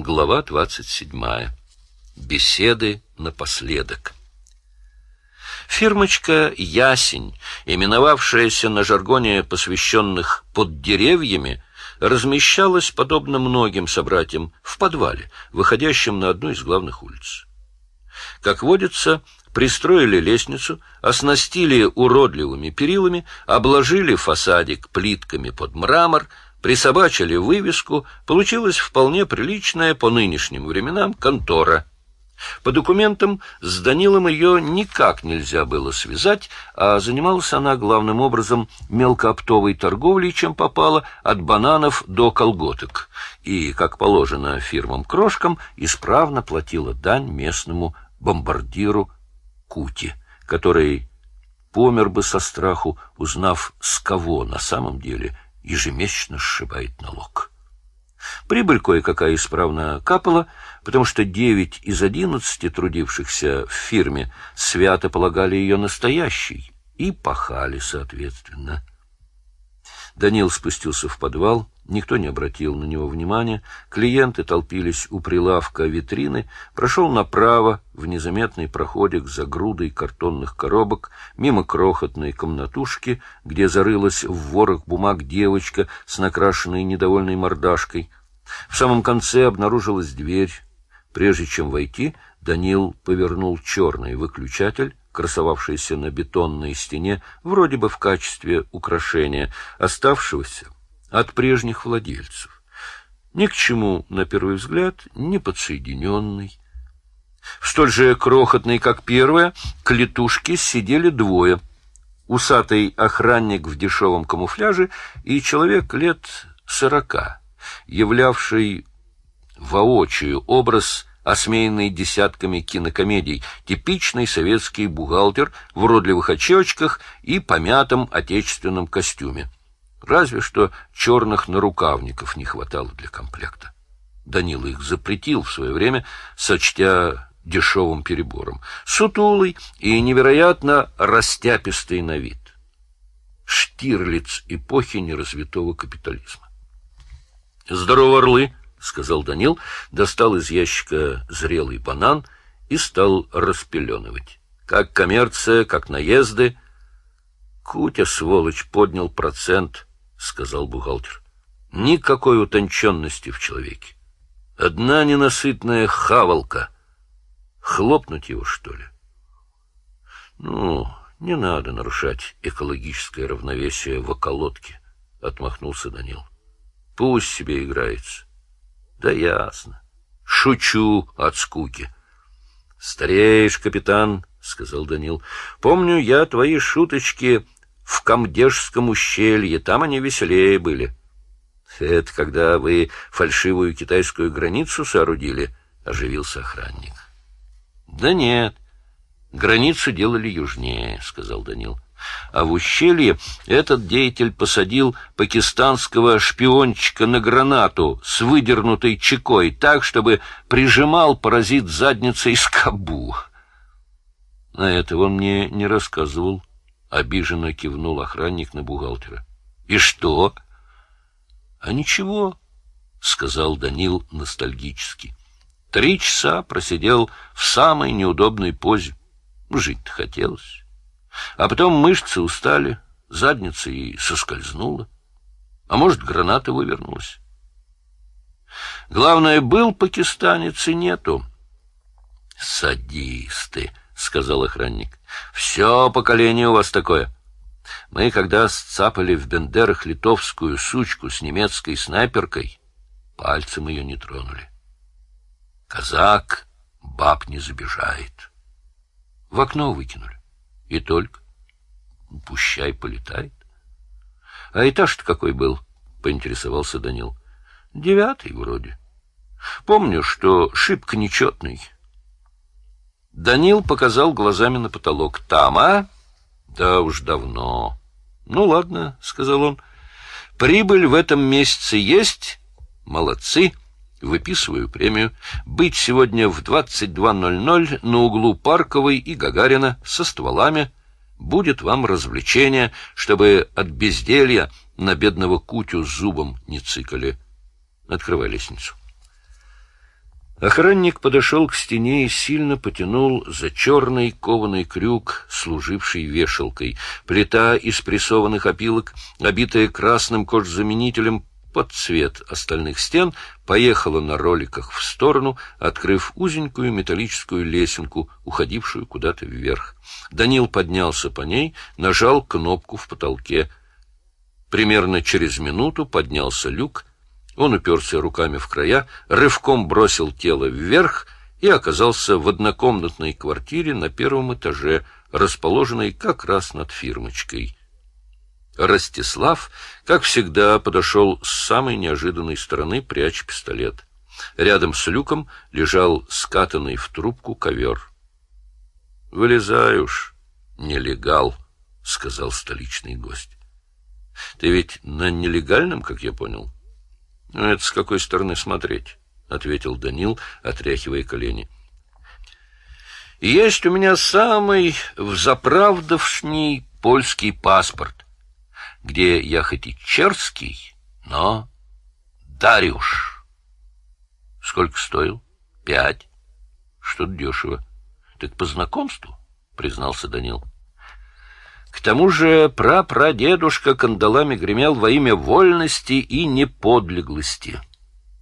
Глава 27. Беседы напоследок. Фирмочка «Ясень», именовавшаяся на жаргоне посвященных «под деревьями», размещалась, подобно многим собратьям, в подвале, выходящем на одну из главных улиц. Как водится, пристроили лестницу, оснастили уродливыми перилами, обложили фасадик плитками под мрамор — присобачили вывеску, получилась вполне приличная по нынешним временам контора. По документам с Данилом ее никак нельзя было связать, а занималась она главным образом мелкооптовой торговлей, чем попало, от бананов до колготок, и, как положено фирмам-крошкам, исправно платила дань местному бомбардиру Кути, который помер бы со страху, узнав, с кого на самом деле – ежемесячно сшибает налог. Прибыль кое-какая исправно капала, потому что девять из одиннадцати трудившихся в фирме свято полагали ее настоящей и пахали соответственно. Данил спустился в подвал, никто не обратил на него внимания, клиенты толпились у прилавка витрины, прошел направо в незаметный проходик за грудой картонных коробок, мимо крохотной комнатушки, где зарылась в ворох бумаг девочка с накрашенной недовольной мордашкой. В самом конце обнаружилась дверь. Прежде чем войти, Данил повернул черный выключатель, красовавшийся на бетонной стене, вроде бы в качестве украшения, оставшегося от прежних владельцев. Ни к чему, на первый взгляд, не подсоединенный. В столь же крохотной, как первая, клетушке сидели двое. Усатый охранник в дешевом камуфляже и человек лет сорока, являвший воочию образ осмеянный десятками кинокомедий, типичный советский бухгалтер в уродливых очечках и помятом отечественном костюме. Разве что черных нарукавников не хватало для комплекта. Данила их запретил в свое время, сочтя дешевым перебором. Сутулый и невероятно растяпистый на вид. Штирлиц эпохи неразвитого капитализма. «Здорово, орлы!» — сказал Данил, достал из ящика зрелый банан и стал распеленывать. Как коммерция, как наезды. Кутя, сволочь, поднял процент, — сказал бухгалтер. Никакой утонченности в человеке. Одна ненасытная хавалка. Хлопнуть его, что ли? Ну, не надо нарушать экологическое равновесие в околотке, — отмахнулся Данил. Пусть себе играется. Да ясно. Шучу от скуки. Стареешь, капитан, сказал Данил. Помню я твои шуточки в Камдежском ущелье, там они веселее были. Это когда вы фальшивую китайскую границу соорудили, оживился охранник. Да нет, границу делали южнее, сказал Данил а в ущелье этот деятель посадил пакистанского шпиончика на гранату с выдернутой чекой так, чтобы прижимал паразит задницей скобу. На это он мне не рассказывал. Обиженно кивнул охранник на бухгалтера. — И что? — А ничего, — сказал Данил ностальгически. Три часа просидел в самой неудобной позе. Жить-то хотелось. А потом мышцы устали, задница и соскользнула. А может, граната вывернулась. Главное, был пакистанец и нету. «Садисты», — сказал охранник. «Все поколение у вас такое. Мы, когда сцапали в Бендерах литовскую сучку с немецкой снайперкой, пальцем ее не тронули. Казак баб не забежает. В окно выкинули. И только. Пущай полетает. А этаж-то какой был? Поинтересовался Данил. Девятый вроде. Помню, что шибко нечетный. Данил показал глазами на потолок. Там, а? Да уж давно. Ну, ладно, сказал он. Прибыль в этом месяце есть? Молодцы. Выписываю премию. Быть сегодня в 22.00 на углу Парковой и Гагарина со стволами. Будет вам развлечение, чтобы от безделья на бедного Кутю зубом не цикали. Открывай лестницу. Охранник подошел к стене и сильно потянул за черный кованый крюк, служивший вешалкой. Плита из прессованных опилок, обитая красным кожзаменителем под цвет остальных стен, поехала на роликах в сторону, открыв узенькую металлическую лесенку, уходившую куда-то вверх. Данил поднялся по ней, нажал кнопку в потолке. Примерно через минуту поднялся люк, он уперся руками в края, рывком бросил тело вверх и оказался в однокомнатной квартире на первом этаже, расположенной как раз над фирмочкой. Ростислав, как всегда, подошел с самой неожиданной стороны, пряча пистолет. Рядом с люком лежал скатанный в трубку ковер. — Вылезай нелегал, — сказал столичный гость. — Ты ведь на нелегальном, как я понял? — ну, это с какой стороны смотреть, ответил Данил, отряхивая колени. Есть у меня самый взаправдовшний польский паспорт, где я хоть и черский, но Дарюш. Сколько стоил? Пять. Что-то дешево. Так по знакомству, признался Данил. К тому же прапрадедушка кандалами гремел во имя вольности и неподлеглости.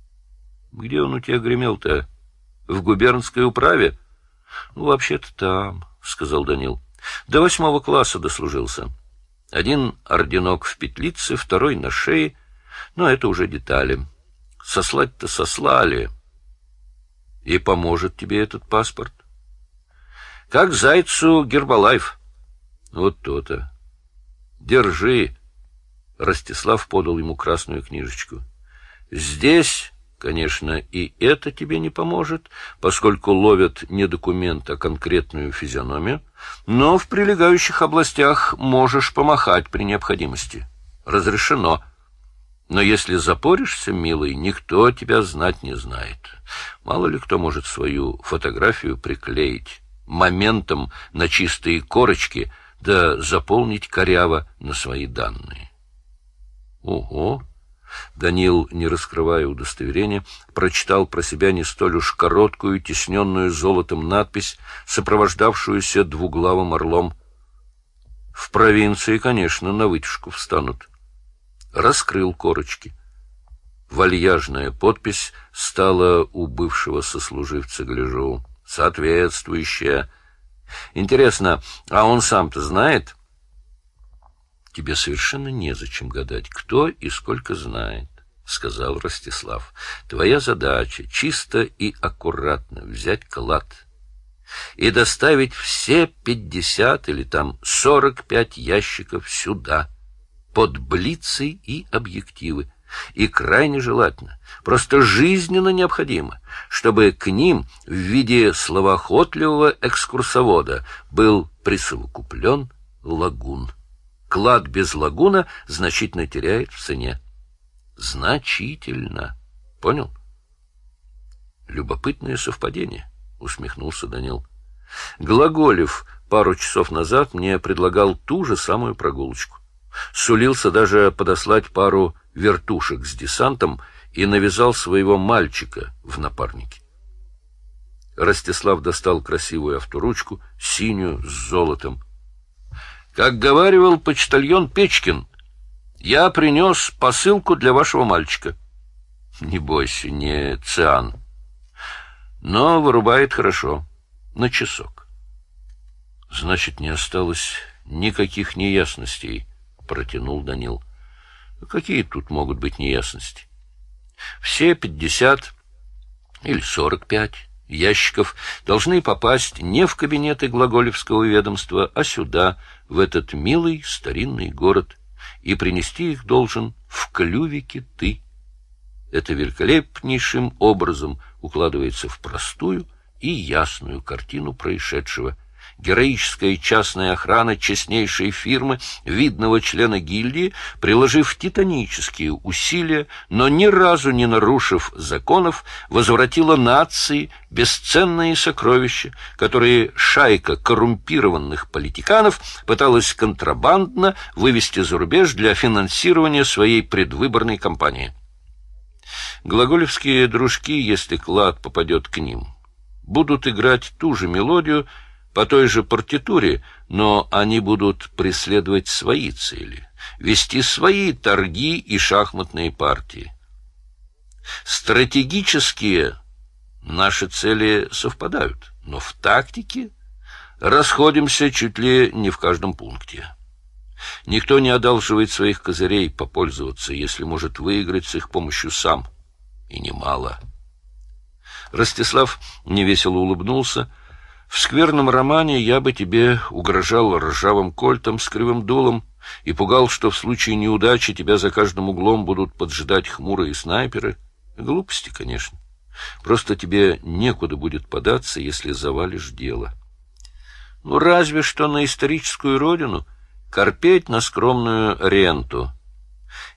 — Где он у тебя гремел-то? В губернской управе? — Ну, вообще-то там, — сказал Данил. — До восьмого класса дослужился. Один орденок в петлице, второй на шее, но это уже детали. Сослать-то сослали. И поможет тебе этот паспорт. Как зайцу Гербалайф. Вот то-то. Держи. Ростислав подал ему красную книжечку. Здесь, конечно, и это тебе не поможет, поскольку ловят не документ, а конкретную физиономию, но в прилегающих областях можешь помахать при необходимости. Разрешено. Но если запоришься, милый, никто тебя знать не знает. Мало ли кто может свою фотографию приклеить моментом на чистые корочки — да заполнить коряво на свои данные. Ого! Данил, не раскрывая удостоверения, прочитал про себя не столь уж короткую, тесненную золотом надпись, сопровождавшуюся двуглавым орлом. В провинции, конечно, на вытяжку встанут. Раскрыл корочки. Вальяжная подпись стала у бывшего сослуживца гляжу. Соответствующая Интересно, а он сам-то знает? Тебе совершенно незачем гадать, кто и сколько знает, сказал Ростислав. Твоя задача чисто и аккуратно взять клад и доставить все пятьдесят или там сорок пять ящиков сюда под блицы и объективы и крайне желательно, просто жизненно необходимо, чтобы к ним в виде словоохотливого экскурсовода был присовокуплен лагун. Клад без лагуна значительно теряет в цене. Значительно. Понял? Любопытное совпадение, усмехнулся Данил. Глаголев пару часов назад мне предлагал ту же самую прогулочку. Сулился даже подослать пару вертушек с десантом и навязал своего мальчика в напарнике. Ростислав достал красивую авторучку, синюю, с золотом. Как говаривал почтальон Печкин, я принес посылку для вашего мальчика. Не бойся, не циан. Но вырубает хорошо, на часок. Значит, не осталось никаких неясностей, протянул Данил. Какие тут могут быть неясности? Все пятьдесят или сорок пять ящиков должны попасть не в кабинеты Глаголевского ведомства, а сюда, в этот милый старинный город, и принести их должен в клювике ты. Это великолепнейшим образом укладывается в простую и ясную картину происшедшего – героическая частная охрана честнейшей фирмы, видного члена гильдии, приложив титанические усилия, но ни разу не нарушив законов, возвратила нации бесценные сокровища, которые шайка коррумпированных политиканов пыталась контрабандно вывести за рубеж для финансирования своей предвыборной кампании. Глаголевские дружки, если клад попадет к ним, будут играть ту же мелодию по той же партитуре, но они будут преследовать свои цели, вести свои торги и шахматные партии. Стратегические наши цели совпадают, но в тактике расходимся чуть ли не в каждом пункте. Никто не одалживает своих козырей попользоваться, если может выиграть с их помощью сам. И немало. Ростислав невесело улыбнулся. В скверном романе я бы тебе угрожал ржавым кольтом с кривым дулом и пугал, что в случае неудачи тебя за каждым углом будут поджидать хмурые снайперы. Глупости, конечно. Просто тебе некуда будет податься, если завалишь дело. Ну, разве что на историческую родину — корпеть на скромную ренту.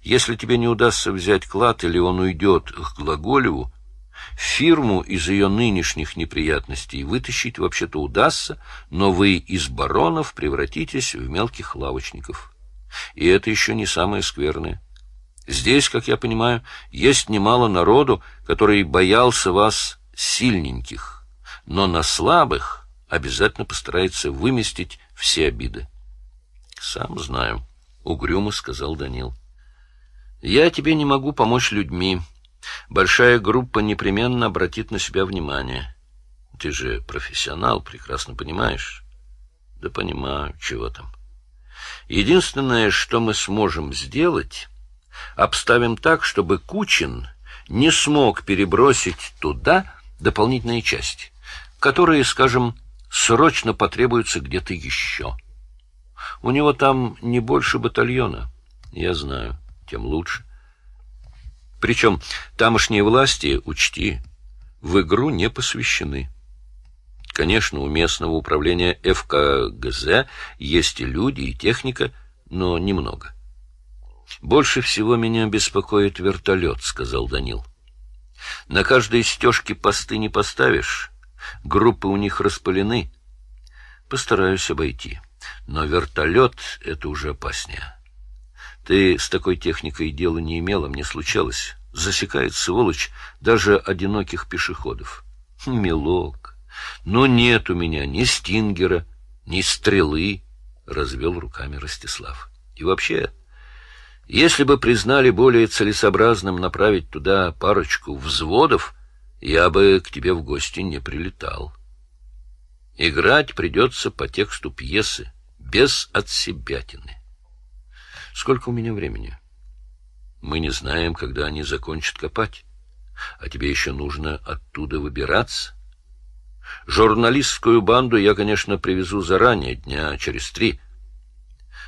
Если тебе не удастся взять клад или он уйдет к Глаголеву, фирму из ее нынешних неприятностей вытащить вообще-то удастся, но вы из баронов превратитесь в мелких лавочников. И это еще не самое скверное. Здесь, как я понимаю, есть немало народу, который боялся вас сильненьких, но на слабых обязательно постарается выместить все обиды. — Сам знаю, — угрюмо сказал Данил. — Я тебе не могу помочь людьми. Большая группа непременно обратит на себя внимание. Ты же профессионал, прекрасно понимаешь. Да понимаю, чего там. Единственное, что мы сможем сделать, обставим так, чтобы Кучин не смог перебросить туда дополнительные части, которые, скажем, срочно потребуются где-то еще. — у него там не больше батальона. Я знаю, тем лучше. Причем тамошние власти, учти, в игру не посвящены. Конечно, у местного управления ФКГЗ есть и люди, и техника, но немного. «Больше всего меня беспокоит вертолет», — сказал Данил. «На каждой стежке посты не поставишь. Группы у них распылены. Постараюсь обойти». Но вертолет — это уже опаснее. Ты с такой техникой дела не имела, мне случалось. Засекает, сволочь, даже одиноких пешеходов. Милок, но нет у меня ни стингера, ни стрелы, — развел руками Ростислав. И вообще, если бы признали более целесообразным направить туда парочку взводов, я бы к тебе в гости не прилетал. Играть придется по тексту пьесы без отсебятины. Сколько у меня времени? Мы не знаем, когда они закончат копать. А тебе еще нужно оттуда выбираться. Журналистскую банду я, конечно, привезу заранее, дня через три.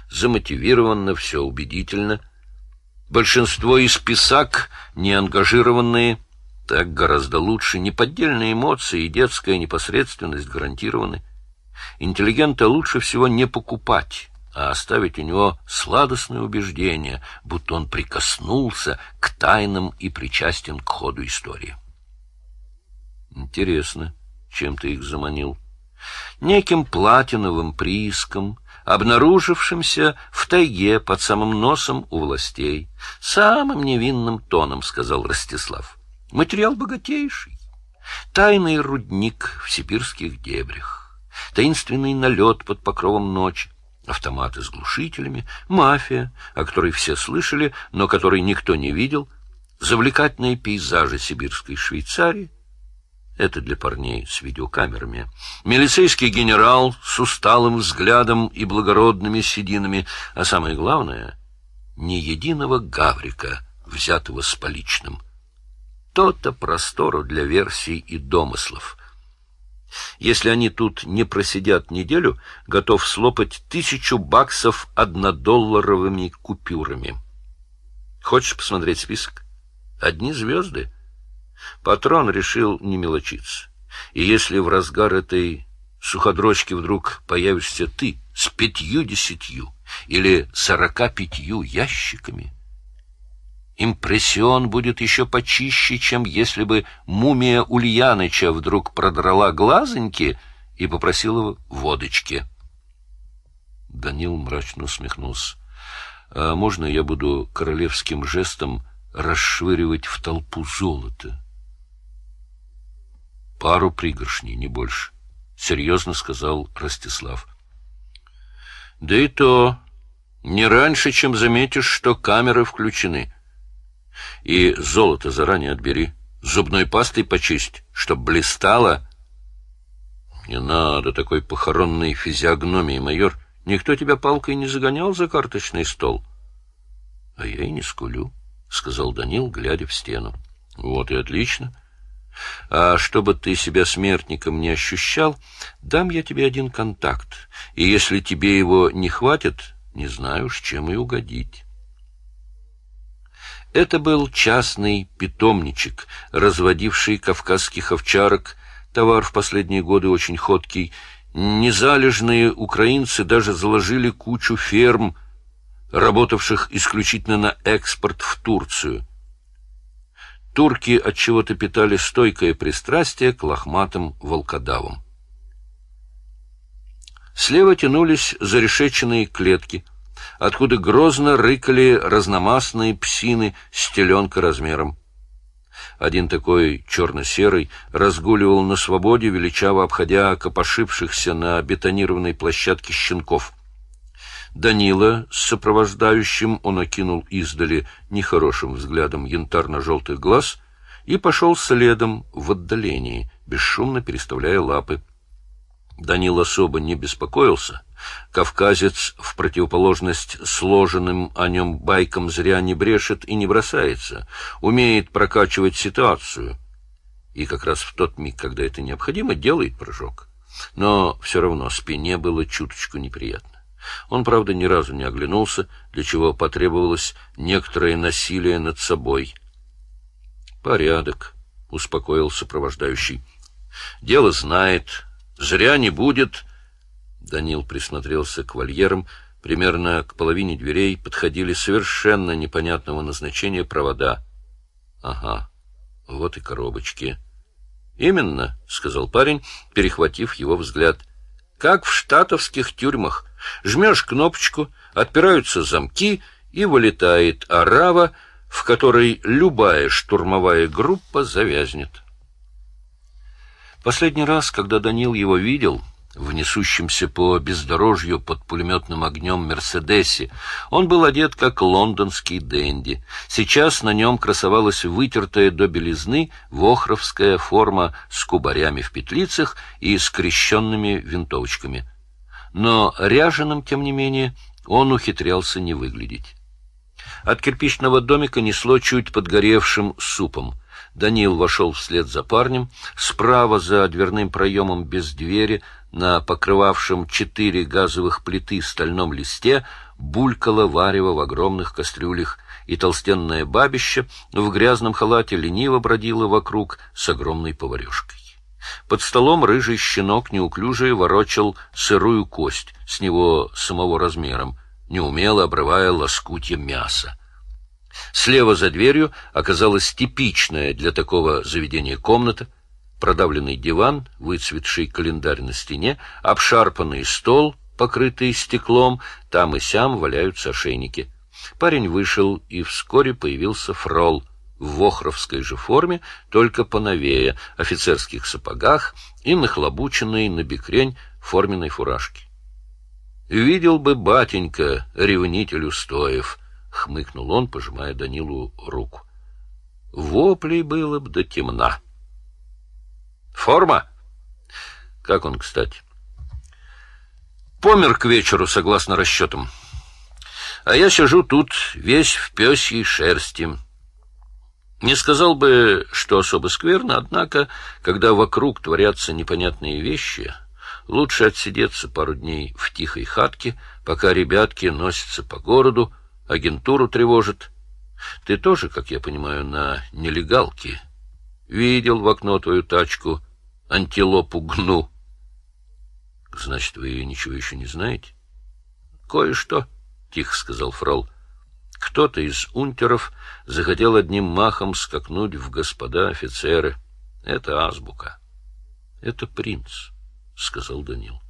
Замотивированно, все убедительно. Большинство из писак неангажированные, так гораздо лучше. Неподдельные эмоции и детская непосредственность гарантированы. Интеллигента лучше всего не покупать, а оставить у него сладостное убеждение, будто он прикоснулся к тайнам и причастен к ходу истории. Интересно, чем ты их заманил? Неким платиновым прииском, обнаружившимся в тайге под самым носом у властей. Самым невинным тоном, — сказал Ростислав. Материал богатейший. Тайный рудник в сибирских дебрях таинственный налет под покровом ночи, автоматы с глушителями, мафия, о которой все слышали, но которой никто не видел, завлекательные пейзажи сибирской Швейцарии — это для парней с видеокамерами. Милицейский генерал с усталым взглядом и благородными сединами, а самое главное — ни единого гаврика, взятого с поличным. То-то простору для версий и домыслов — если они тут не просидят неделю, готов слопать тысячу баксов однодолларовыми купюрами. Хочешь посмотреть список? Одни звезды. Патрон решил не мелочиться. И если в разгар этой суходрочки вдруг появишься ты с пятью-десятью или сорока пятью ящиками, Импрессион будет еще почище, чем если бы мумия Ульяныча вдруг продрала глазоньки и попросила водочки. Данил мрачно усмехнулся. «А можно я буду королевским жестом расшвыривать в толпу золото? Пару пригоршней, не больше, — серьезно сказал Ростислав. Да и то не раньше, чем заметишь, что камеры включены. И золото заранее отбери, зубной пастой почисть, чтоб блистало. Не надо такой похоронной физиогномии, майор. Никто тебя палкой не загонял за карточный стол. — А я и не скулю, — сказал Данил, глядя в стену. — Вот и отлично. А чтобы ты себя смертником не ощущал, дам я тебе один контакт, и если тебе его не хватит, не знаю уж, чем и угодить. Это был частный питомничек, разводивший кавказских овчарок, товар в последние годы очень ходкий. Незалежные украинцы даже заложили кучу ферм, работавших исключительно на экспорт в Турцию. Турки от чего-то питали стойкое пристрастие к лохматым волкодавам. Слева тянулись зарешеченные клетки, откуда грозно рыкали разномастные псины с теленка размером. Один такой черно-серый разгуливал на свободе, величаво обходя копошившихся на бетонированной площадке щенков. Данила с сопровождающим он окинул издали нехорошим взглядом янтарно-желтых глаз и пошел следом в отдалении, бесшумно переставляя лапы. Данил особо не беспокоился. Кавказец, в противоположность сложенным о нем байкам, зря не брешет и не бросается, умеет прокачивать ситуацию. И как раз в тот миг, когда это необходимо, делает прыжок. Но все равно спине было чуточку неприятно. Он, правда, ни разу не оглянулся, для чего потребовалось некоторое насилие над собой. «Порядок», — успокоил сопровождающий. «Дело знает, Зря не будет. Данил присмотрелся к вольерам. Примерно к половине дверей подходили совершенно непонятного назначения провода. Ага, вот и коробочки. Именно, сказал парень, перехватив его взгляд. Как в штатовских тюрьмах. Жмешь кнопочку, отпираются замки, и вылетает арава, в которой любая штурмовая группа завязнет. Последний раз, когда Данил его видел, в несущемся по бездорожью под пулеметным огнем «Мерседесе», он был одет как лондонский денди. Сейчас на нем красовалась вытертая до белизны вохровская форма с кубарями в петлицах и скрещенными винтовочками. Но ряженым, тем не менее, он ухитрялся не выглядеть. От кирпичного домика несло чуть подгоревшим супом. Даниил вошел вслед за парнем. Справа за дверным проемом без двери, на покрывавшем четыре газовых плиты стальном листе, булькало варево в огромных кастрюлях, и толстенное бабище в грязном халате лениво бродило вокруг с огромной поварешкой. Под столом рыжий щенок неуклюже ворочал сырую кость, с него самого размером, неумело обрывая лоскутья мяса. Слева за дверью оказалась типичная для такого заведения комната, продавленный диван, выцветший календарь на стене, обшарпанный стол, покрытый стеклом, там и сям валяются ошейники. Парень вышел, и вскоре появился фрол в вохровской же форме, только поновее, офицерских сапогах и нахлобученной на бекрень форменной фуражке. Видел бы батенька, ревнитель устоев, — хмыкнул он, пожимая Данилу руку. — Воплей было б до темна. — Форма? — Как он, кстати? — Помер к вечеру, согласно расчетам. А я сижу тут весь в пёсьей шерсти. Не сказал бы, что особо скверно, однако, когда вокруг творятся непонятные вещи, лучше отсидеться пару дней в тихой хатке, пока ребятки носятся по городу, агентуру тревожит. Ты тоже, как я понимаю, на нелегалке. Видел в окно твою тачку, антилопу гну. Значит, вы ничего еще не знаете? Кое-что, — тихо сказал фрол. Кто-то из унтеров захотел одним махом скакнуть в господа офицеры. Это азбука. Это принц, — сказал Данил.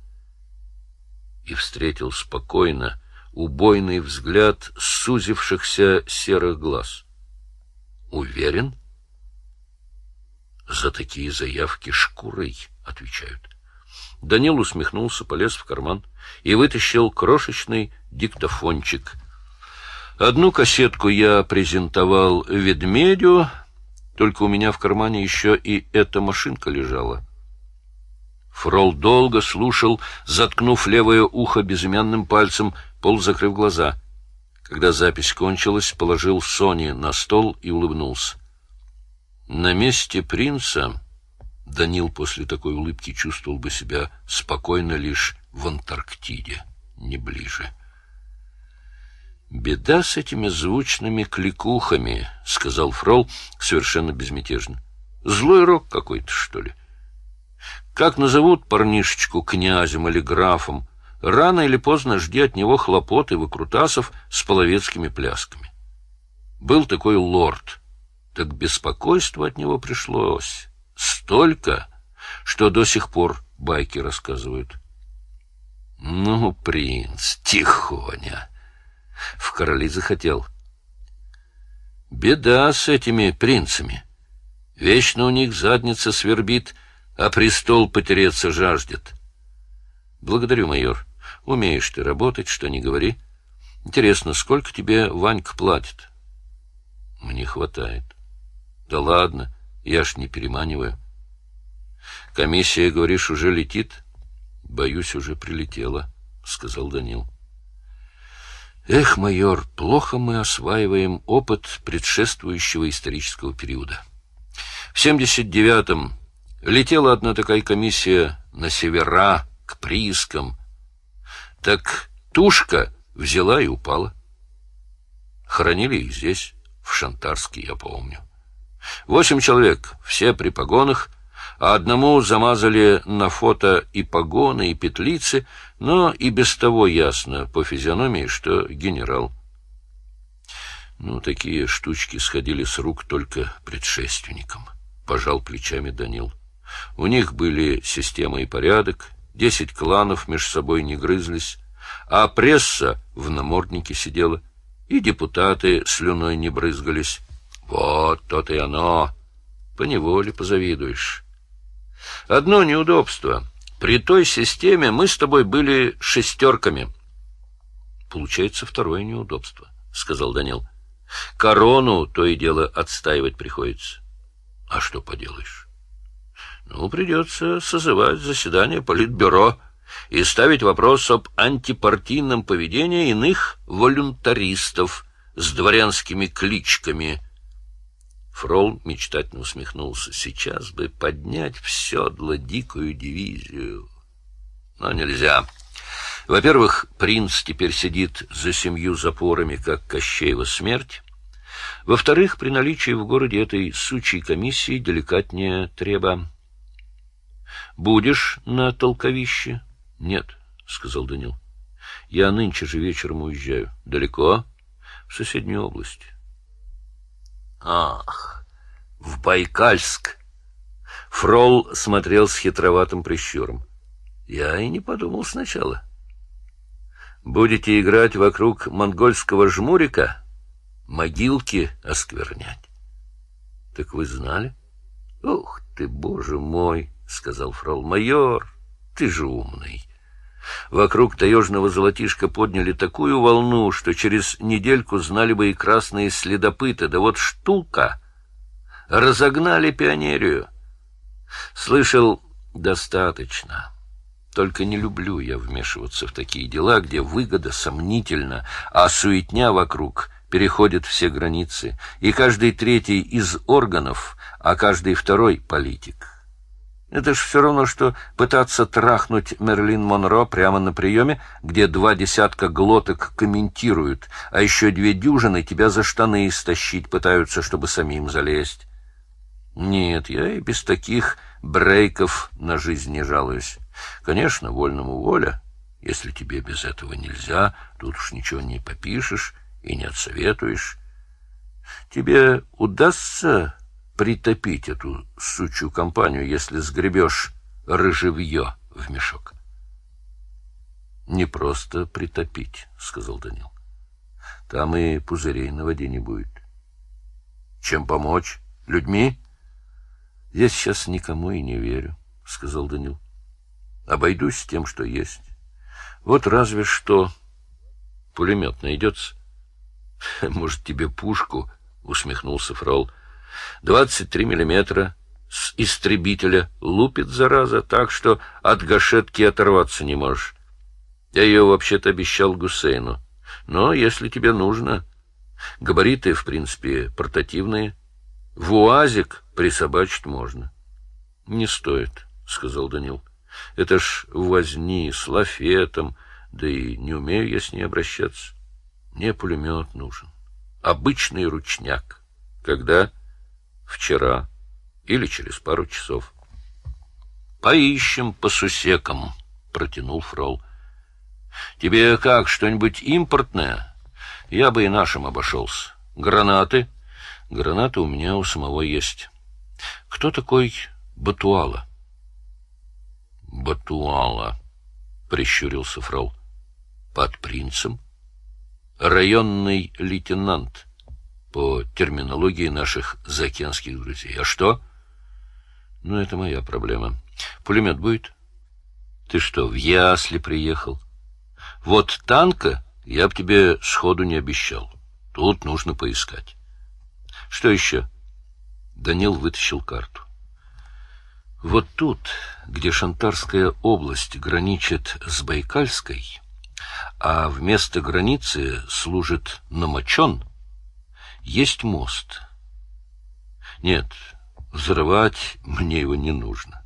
И встретил спокойно, убойный взгляд сузившихся серых глаз. Уверен? За такие заявки шкурой отвечают. Данил усмехнулся, полез в карман и вытащил крошечный диктофончик. Одну кассетку я презентовал ведмедю, только у меня в кармане еще и эта машинка лежала. Фрол долго слушал, заткнув левое ухо безымянным пальцем, пол закрыв глаза. Когда запись кончилась, положил Сони на стол и улыбнулся. На месте принца Данил после такой улыбки чувствовал бы себя спокойно лишь в Антарктиде, не ближе. «Беда с этими звучными кликухами», — сказал Фрол совершенно безмятежно. «Злой рок какой-то, что ли? Как назовут парнишечку князем или графом, рано или поздно жди от него хлопот и выкрутасов с половецкими плясками. Был такой лорд, так беспокойство от него пришлось. Столько, что до сих пор байки рассказывают. Ну, принц, тихоня. В короли захотел. Беда с этими принцами. Вечно у них задница свербит, а престол потереться жаждет. Благодарю, майор. Умеешь ты работать, что не говори. Интересно, сколько тебе Ванька платит? Мне хватает. Да ладно, я ж не переманиваю. Комиссия, говоришь, уже летит? Боюсь, уже прилетела, сказал Данил. Эх, майор, плохо мы осваиваем опыт предшествующего исторического периода. В 79-м летела одна такая комиссия на севера, к приискам. Так тушка взяла и упала. Хоронили их здесь, в Шантарске, я помню. Восемь человек, все при погонах, а одному замазали на фото и погоны, и петлицы, но и без того ясно по физиономии, что генерал. Ну, такие штучки сходили с рук только предшественникам, — пожал плечами Данил. У них были система и порядок, десять кланов между собой не грызлись, а пресса в наморднике сидела, и депутаты слюной не брызгались. Вот то-то и оно. Поневоле позавидуешь. Одно неудобство. При той системе мы с тобой были шестерками. Получается второе неудобство, — сказал Данил. Корону то и дело отстаивать приходится. А что поделаешь? Ну, придется созывать заседание политбюро и ставить вопрос об антипартийном поведении иных волюнтаристов с дворянскими кличками — Фрол мечтательно усмехнулся. Сейчас бы поднять в седло дикую дивизию. Но нельзя. Во-первых, принц теперь сидит за семью запорами, как Кощеева смерть. Во-вторых, при наличии в городе этой сучьей комиссии деликатнее треба. «Будешь на толковище?» «Нет», — сказал Данил. «Я нынче же вечером уезжаю. Далеко?» «В соседнюю область». Ах, в Байкальск! Фрол смотрел с хитроватым прищуром. Я и не подумал сначала. Будете играть вокруг монгольского жмурика? Могилки осквернять. Так вы знали? Ух ты, боже мой, сказал Фрол. Майор, ты же умный. Вокруг таежного золотишка подняли такую волну, что через недельку знали бы и красные следопыты. Да вот штука! Разогнали пионерию. Слышал, достаточно. Только не люблю я вмешиваться в такие дела, где выгода сомнительна, а суетня вокруг переходит все границы, и каждый третий из органов, а каждый второй — политик. Это ж все равно, что пытаться трахнуть Мерлин Монро прямо на приеме, где два десятка глоток комментируют, а еще две дюжины тебя за штаны истощить пытаются, чтобы самим залезть. Нет, я и без таких брейков на жизнь не жалуюсь. Конечно, вольному воля. Если тебе без этого нельзя, тут уж ничего не попишешь и не отсоветуешь. Тебе удастся притопить эту сучью компанию, если сгребешь рыжевье в мешок. — Не просто притопить, — сказал Данил. — Там и пузырей на воде не будет. Чем помочь? Людьми? Я сейчас никому и не верю, сказал Данил. Обойдусь тем, что есть. Вот разве что пулемет найдется. Может, тебе пушку? усмехнулся Фрол. Двадцать три миллиметра с истребителя лупит зараза так, что от гашетки оторваться не можешь. Я ее вообще-то обещал Гусейну. Но если тебе нужно, габариты, в принципе, портативные, в УАЗик присобачить можно. — Не стоит, — сказал Данил. — Это ж возни с лафетом, да и не умею я с ней обращаться. Мне пулемет нужен. Обычный ручняк. Когда? Вчера или через пару часов. — Поищем по сусекам, — протянул Фрол. — Тебе как, что-нибудь импортное? Я бы и нашим обошелся. Гранаты? Гранаты у меня у самого есть. Кто такой Батуала? — Батуала, — прищурился Фрол. — Под принцем? Районный лейтенант, по терминологии наших заокеанских друзей. А что? — ну, это моя проблема. Пулемет будет? Ты что, в ясли приехал? Вот танка я б тебе сходу не обещал. Тут нужно поискать. Что еще? Данил вытащил карту. Вот тут, где Шантарская область граничит с Байкальской, а вместо границы служит Намочон, есть мост. Нет, Взрывать мне его не нужно.